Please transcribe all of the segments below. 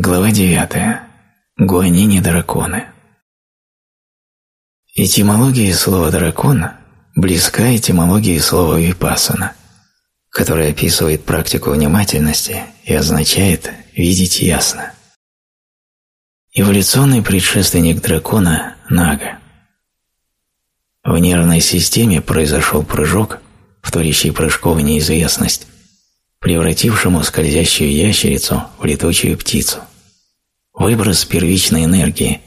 Глава 9. Гуанини-драконы. Этимология слова «дракон» близка этимологии слова «випассана», которая описывает практику внимательности и означает «видеть ясно». Эволюционный предшественник дракона – Нага. В нервной системе произошел прыжок, вторящий прыжку в неизвестность, превратившему скользящую ящерицу в летучую птицу. Выброс первичной энергии,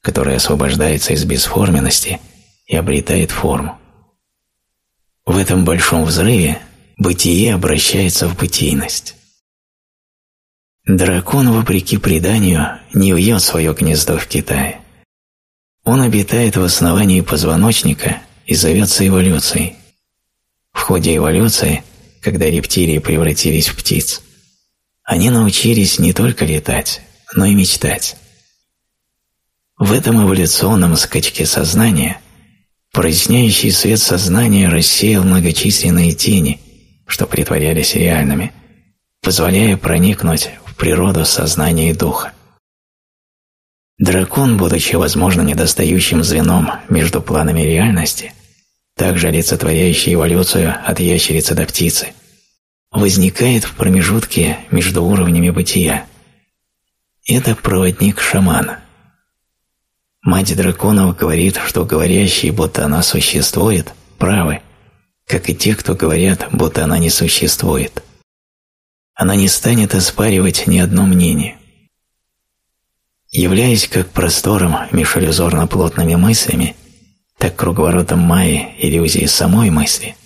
которая освобождается из бесформенности и обретает форму. В этом большом взрыве бытие обращается в бытийность. Дракон, вопреки преданию, не вьет свое гнездо в Китае. Он обитает в основании позвоночника и зовется эволюцией. В ходе эволюции – когда рептилии превратились в птиц, они научились не только летать, но и мечтать. В этом эволюционном скачке сознания проясняющий свет сознания рассеял многочисленные тени, что притворялись реальными, позволяя проникнуть в природу сознания и духа. Дракон, будучи, возможно, недостающим звеном между планами реальности – также олицетворяющий эволюцию от ящерицы до птицы, возникает в промежутке между уровнями бытия. Это проводник шамана. Мать драконов говорит, что говорящие, будто она существует, правы, как и те, кто говорят, будто она не существует. Она не станет оспаривать ни одно мнение. Являясь как простором меж иллюзорно-плотными мыслями, так круговоротом Майи иллюзии самой мысли,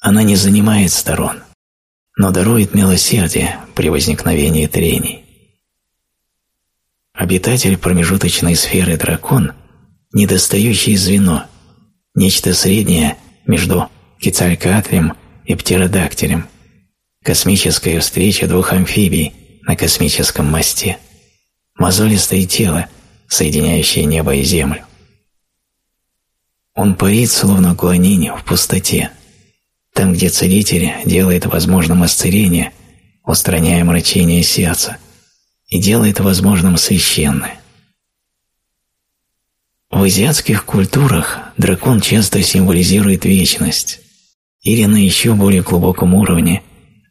она не занимает сторон, но дарует милосердие при возникновении трений. Обитатель промежуточной сферы дракон – недостающее звено, нечто среднее между Кицалькаатлем и Птеродактилем, космическая встреча двух амфибий на космическом мосте, мозолистое тело, соединяющее небо и землю. Он парит, словно гуанинь, в пустоте, там, где целитель делает возможным исцеление, устраняя мрачение сердца, и делает возможным священное. В азиатских культурах дракон часто символизирует вечность, или на еще более глубоком уровне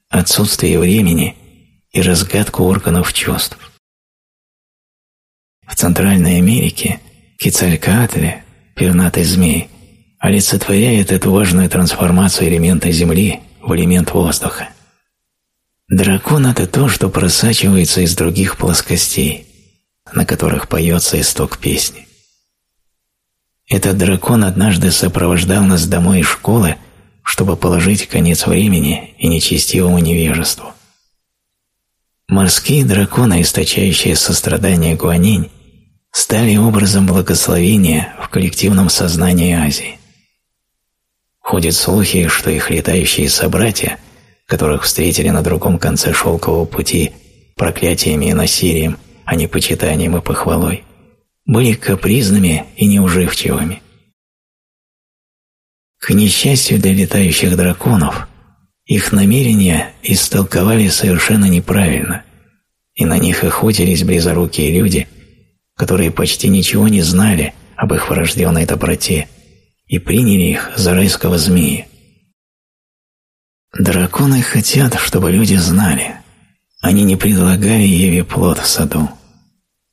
отсутствие времени и разгадку органов чувств. В Центральной Америке Кицалькаатле пернатый змей, олицетворяет эту важную трансформацию элемента Земли в элемент воздуха. Дракон – это то, что просачивается из других плоскостей, на которых поется исток песни. Этот дракон однажды сопровождал нас домой из школы, чтобы положить конец времени и нечестивому невежеству. Морские драконы, источающие сострадание гуанинь, стали образом благословения в коллективном сознании Азии. Ходят слухи, что их летающие собратья, которых встретили на другом конце шелкового пути проклятиями и насилием, а не почитанием и похвалой, были капризными и неуживчивыми. К несчастью для летающих драконов, их намерения истолковали совершенно неправильно, и на них охотились близорукие люди – которые почти ничего не знали об их врожденной доброте и приняли их за райского змея. Драконы хотят, чтобы люди знали. Они не предлагали Еве плод в саду.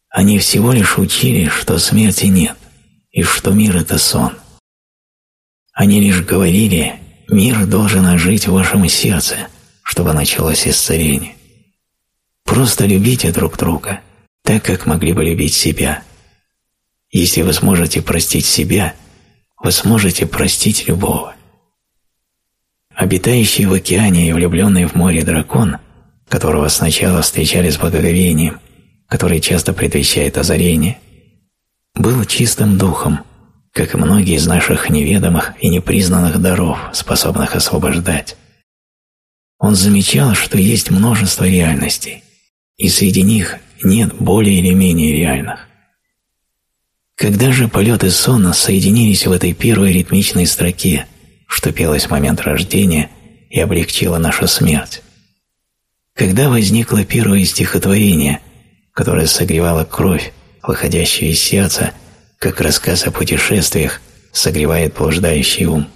Они всего лишь учили, что смерти нет и что мир – это сон. Они лишь говорили, мир должен ожить в вашем сердце, чтобы началось исцеление. Просто любите друг друга – так, как могли бы любить себя. Если вы сможете простить себя, вы сможете простить любого. Обитающий в океане и влюбленный в море дракон, которого сначала встречали с благоговением, который часто предвещает озарение, был чистым духом, как и многие из наших неведомых и непризнанных даров, способных освобождать. Он замечал, что есть множество реальностей, и среди них нет более или менее реальных. Когда же полет и сон соединились в этой первой ритмичной строке, что пелось в момент рождения и облегчило нашу смерть? Когда возникло первое стихотворение, которая согревала кровь, выходящую из сердца, как рассказ о путешествиях согревает блуждающий ум.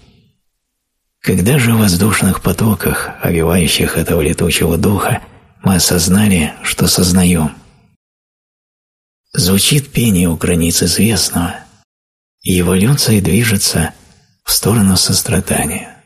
Когда же в воздушных потоках, овивающих этого летучего духа, мы осознали, что сознаем? Звучит пение у границ известного, и эволюция движется в сторону сострадания.